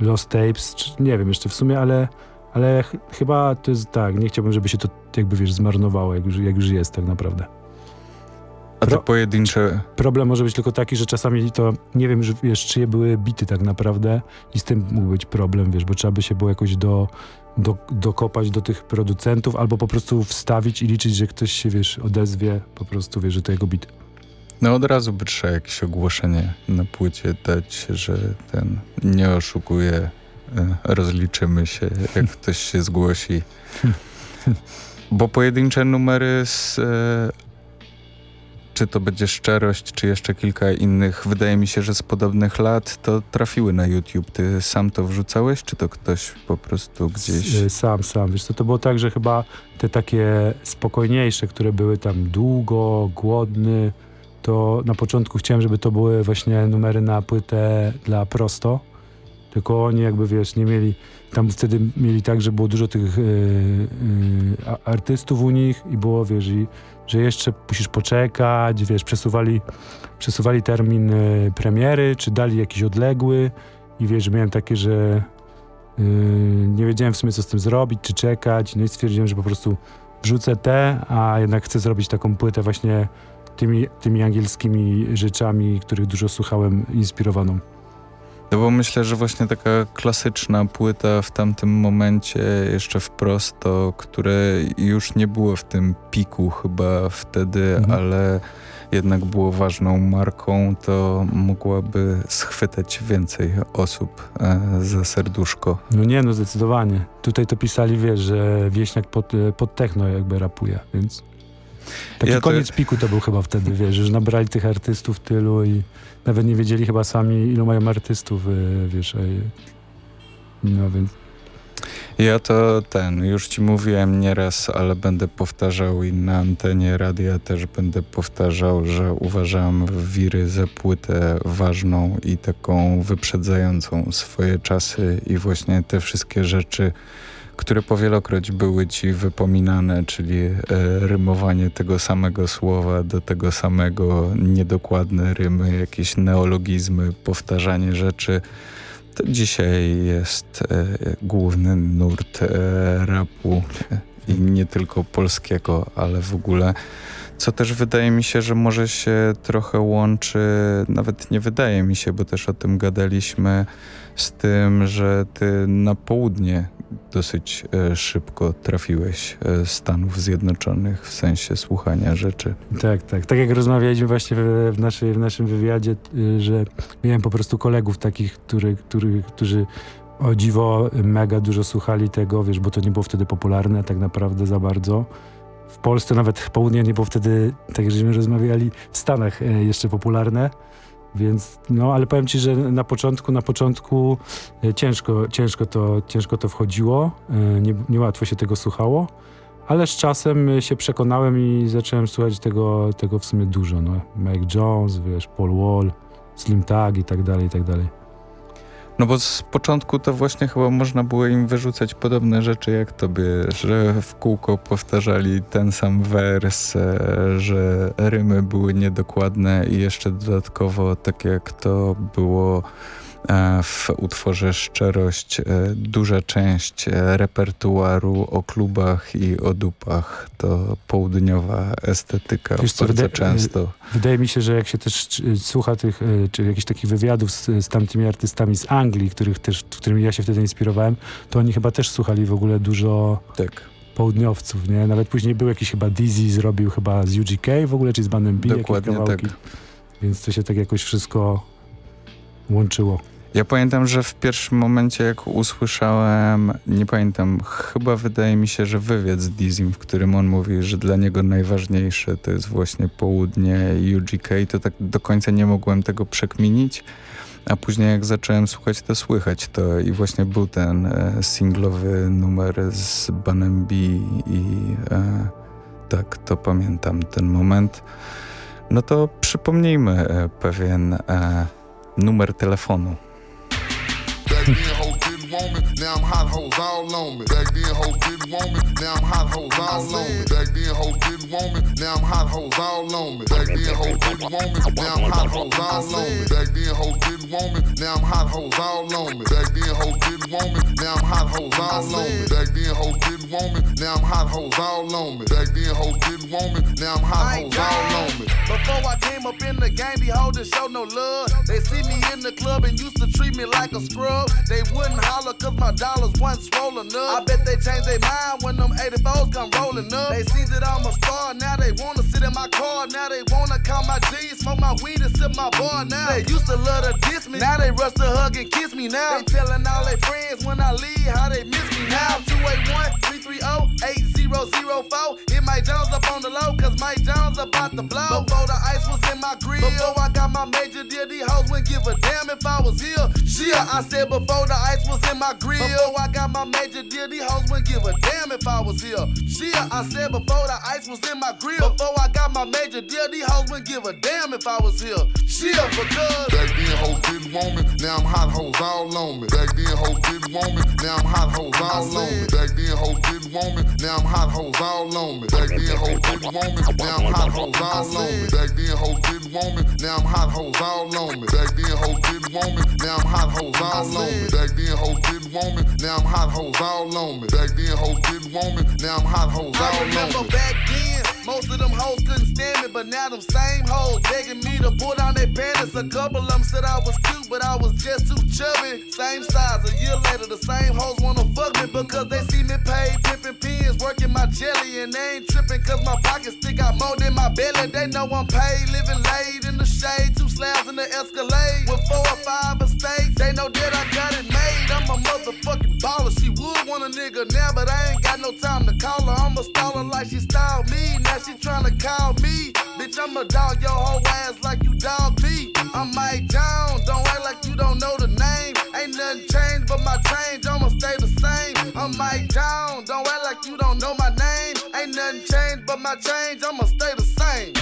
Lost Tapes, czy nie wiem jeszcze w sumie, ale, ale ch chyba to jest tak, nie chciałbym, żeby się to jakby, wiesz, zmarnowało, jak już, jak już jest tak naprawdę. A te pojedyncze... Problem może być tylko taki, że czasami to nie wiem, że, wiesz, czyje były bity tak naprawdę i z tym mógł być problem, wiesz, bo trzeba by się było jakoś do, do, dokopać do tych producentów albo po prostu wstawić i liczyć, że ktoś się, wiesz, odezwie, po prostu, wiesz, że to jego bit. No od razu by trzeba jakieś ogłoszenie na płycie dać, że ten nie oszukuje, e, rozliczymy się, jak ktoś się zgłosi. Bo pojedyncze numery z... Czy to będzie szczerość, czy jeszcze kilka innych, wydaje mi się, że z podobnych lat to trafiły na YouTube. Ty sam to wrzucałeś, czy to ktoś po prostu gdzieś... Sam, sam. Wiesz co, to było tak, że chyba te takie spokojniejsze, które były tam długo, głodny, to na początku chciałem, żeby to były właśnie numery na płytę dla prosto, tylko oni jakby, wiesz, nie mieli, tam wtedy mieli tak, że było dużo tych yy, yy, artystów u nich i było, wiesz, i, że jeszcze musisz poczekać, wiesz, przesuwali, przesuwali termin yy, premiery, czy dali jakiś odległy i wiesz, miałem takie, że Yy, nie wiedziałem w sumie, co z tym zrobić, czy czekać. No i stwierdziłem, że po prostu wrzucę te, a jednak chcę zrobić taką płytę właśnie tymi, tymi angielskimi rzeczami, których dużo słuchałem, inspirowaną. No bo myślę, że właśnie taka klasyczna płyta w tamtym momencie, jeszcze wprost, to, które już nie było w tym piku chyba wtedy, Mhm. ale jednak było ważną marką, to mogłaby schwytać więcej osób e, za serduszko. No nie, no zdecydowanie. Tutaj to pisali, wiesz, że wieśniak pod, pod techno jakby rapuje, więc... Taki Ja to- koniec piku to był chyba wtedy, wiesz, że nabrali tych artystów tylu i nawet nie wiedzieli chyba sami, ilu mają artystów, yy, wiesz, no więc... Ja to ten, już ci mówiłem nieraz, ale będę powtarzał i na antenie radia też będę powtarzał, że uważam Wiry za płytę ważną i taką wyprzedzającą swoje czasy i właśnie te wszystkie rzeczy, które powielokroć były ci wypominane, czyli e, rymowanie tego samego słowa do tego samego, niedokładne rymy, jakieś neologizmy, powtarzanie rzeczy to dzisiaj jest e, główny nurt e, rapu e, i nie tylko polskiego, ale w ogóle. Co też wydaje mi się, że może się trochę łączy, nawet nie wydaje mi się, bo też o tym gadaliśmy, z tym, że ty na południe dosyć e, szybko trafiłeś e, Stanów Zjednoczonych w sensie słuchania rzeczy. Tak, tak. Tak jak rozmawialiśmy właśnie w, w, naszej, w naszym wywiadzie, y, że miałem po prostu kolegów takich, który, który, którzy o dziwo mega dużo słuchali tego, wiesz, bo to nie było wtedy popularne tak naprawdę za bardzo. W Polsce nawet południe nie było wtedy, tak żeśmy rozmawiali, w Stanach e, jeszcze popularne. Więc, no, ale powiem ci, że na początku, na początku e, ciężko, ciężko, to, ciężko to wchodziło, e, nie, niełatwo się tego słuchało, Ale z czasem y, się przekonałem i zacząłem słuchać tego, tego w sumie dużo. No. Mike Jones, wiesz, Paul Wall, Slim Tag i tak dalej, i tak dalej. No bo z początku to właśnie chyba można było im wyrzucać podobne rzeczy jak tobie, że w kółko powtarzali ten sam wers, e, że rymy były niedokładne i jeszcze dodatkowo, tak jak to było w utworze Szczerość e, duża część e, repertuaru o klubach i o dupach. To południowa estetyka Wiesz, bardzo wyda często. Wydaje mi się, że jak się też słucha tych, czy jakichś takich wywiadów z, z tamtymi artystami z Anglii, których też, którymi ja się wtedy inspirowałem, to oni chyba też słuchali w ogóle dużo... Tak południowców, nie? Nawet później był jakiś chyba Dizzy zrobił chyba z UGK w ogóle, czy z Bandem B Dokładnie tak. Więc to się tak jakoś wszystko łączyło. Ja pamiętam, że w pierwszym momencie jak usłyszałem, nie pamiętam, chyba wydaje mi się, że wywiad z Dizim, w którym on mówi, że dla niego najważniejsze to jest właśnie południe UGK, to tak do końca nie mogłem tego przekminić. A później jak zacząłem słuchać, to słychać to i właśnie był ten e, singlowy numer z Banem B i e, tak, to pamiętam ten moment. No to przypomnijmy e, pewien e, numer telefonu. That me. Now I'm hot hoes all on me. Back then, hoes didn't want me. Now I'm hot hoes all on me. Back then, hoes didn't want me. Now I'm hot hoes all on me. Back then, hoes didn't want me. Now I'm hot hoes all on me. Back then, hoes didn't want me. Now I'm hot hoes all on me. Back then, hoes didn't want me. Now I'm hot hoes all on me. Back then, hoes didn't want me. Now I'm hot hoes all on me. Back then, hoes didn't want me. Now I'm hot hoes all on me. Before I came up in the game, these hoes didn't show no love. They see me in the club and used to treat me like a scrub. They wouldn't holler cause my dollars wasn't swollen up. I bet they changed their mind when them 84s come rolling up. They see that I'm a star, now they wanna sit in my car. Now they wanna count my G's, smoke my weed and sip my bar now. They used to love to diss me, now they rush to hug and kiss me now. They telling all their friends when I leave how they miss me now. 281 330 8004. Hit Mike Jones up on the low, cause Mike Jones about to blow. Before the ice was in my grill, before I got my major deal, these hoes wouldn't give a damn if I was here. Shit, I said before the ice was in my grill. Before I got my major deal, these hoes wouldn't give a damn if I was here. Shit, I said before the ice was in my grill. Before I got my major deal, these hoes wouldn't give a damn if I was here. Shit, because back then hoes didn't want me, now I'm hot hoes all on me. Back then hoes didn't want me, now I'm hot hoes all on me. Back then hoes didn't want me, now I'm hot hoes all on me. Back then hoes didn't want me, now I'm hot hoes all on me. Back then hoes want me, now I'm hot hoes all on me. Back then hoes didn't want me, now I'm hot hoes all on me. Back then hoes didn't want me, now I'm hot hoes all on me. Back then hoes didn't want me, now I'm hot hoes all on me. I remember back then, most of them hoes couldn't stand me, but now them same hoes begging me to pull down their panties. A couple of them said I was cute, but I was just too chubby. Same size, a year later, the same hoes wanna fuck me because they see me paid, pimping pins, working my jelly, and they ain't tripping cause my pockets stick out more than my belly. They know I'm paid, living late in the shade, two slabs in the Escalade with four or five mistakes. They know that I got it made. I'm a motherfucking baller. She would want a nigga now, but I ain't got no time to call her. I'ma stall her like she styled me. Now she tryna call me. Bitch, I'ma dog your whole ass like you dog me. I'm Mike like don't know the name. Ain't nothing changed but my change, I'ma stay the same. I'm Mike Jones, don't act like you don't know my name. Ain't nothing changed but my change, I'ma stay the same.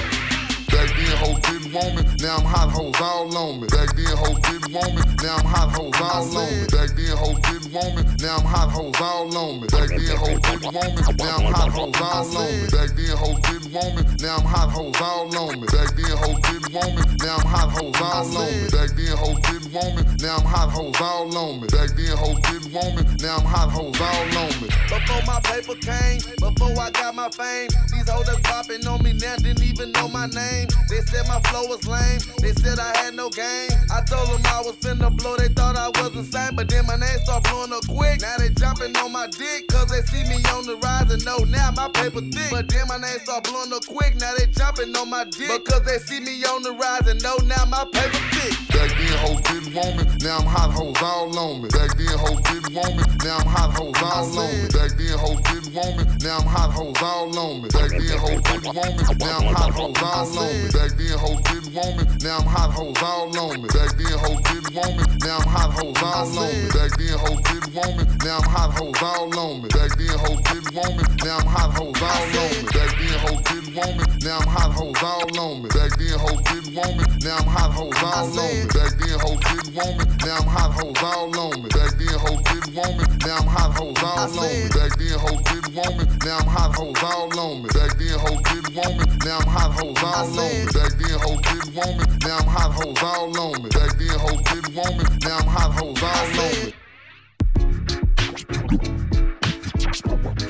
Back then, hoes didn't want me. Now I'm hot hoes all on me. Back then, hoes didn't want me. Now I'm hot hoes all on me. Back then, hoes didn't want me. Now I'm hot hoes all on me. Back then, hoes didn't want me. Now I'm hot hoes all on me. Back then, hoes didn't want me. Now I'm hot hoes all on me. Back then, hoes didn't want me. Now I'm hot hoes all on me. Back then, hoes didn't want me. Now I'm hot hoes all on me. Back then, hoes didn't want me. Now I'm hot hoes all on me. Before my paper came, before I got my fame, these hoes that's popping on me now didn't even know my name. They said my flow was lame. They said I had no game. I told them I was finna blow. They thought I was insane. But then my name start blowing up quick. Now they jumping on my dick. Cause they see me on the rise and know now my paper thick. But then my name start blowing up quick. Now they jumping on my dick. Because they see me on the rise and know now my paper thick. Back then hoes didn't want me. Now I'm hot hoes all on me. Back then hoes didn't want me. Now I'm hot hoes all on me. Back then hoes didn't want me, now I'm hot hoes all on me. Back then hoes didn't want me, now I'm hot hoes all on me. Back then hoes didn't want me, now I'm hot hoes all on me. Back then hoes didn't want me, now I'm hot hoes all on me. Back then hoes didn't want me, now I'm hot hoes all on me. Back then hoes didn't want me, now I'm hot hoes all on me. Back then hoes didn't want me, now I'm hot hoes all on me. Back then hoes didn't want me, now I'm hot hoes all on me. Back then hoes didn't want me, now I'm hot hoes all on me. Back then hoes didn't want me, now I'm hot hoes all on me. Back then hoes didn't want me, now I'm hot hoes all on me. Back then hoes didn't want me, now I'm hot hoes all on me. Back then hoes didn't want me, now I'm hot hoes all on me. Back then hoes didn't want me, now I'm hot hoes all on me.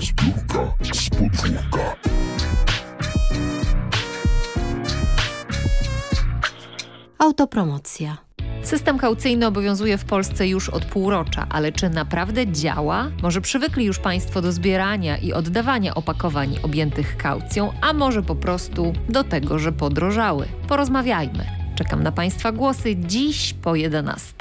Zbiórka z Autopromocja. System kaucyjny obowiązuje w Polsce już od półrocza, ale czy naprawdę działa? Może przywykli już Państwo do zbierania i oddawania opakowań objętych kaucją, a może po prostu do tego, że podrożały? Porozmawiajmy. Czekam na Państwa głosy dziś po 11.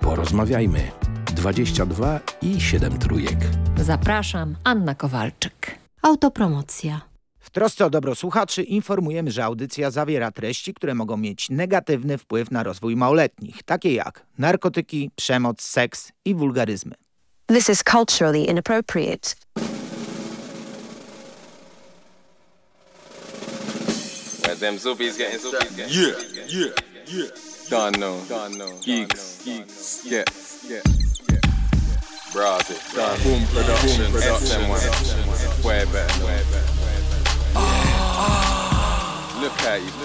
Porozmawiajmy. 22 i 7 trójek. Zapraszam, Anna Kowalczyk. Autopromocja. W trosce o dobro słuchaczy informujemy, że audycja zawiera treści, które mogą mieć negatywny wpływ na rozwój małoletnich, takie jak narkotyki, przemoc, seks i wulgaryzmy. This is culturally inappropriate. Them zoobies getting zoobies getting. Yeah, yeah, yeah. Don't know. Geeks. Geeks. Get. Get. Brazi. Boom production. SM1. Way better. Way better. Look at you.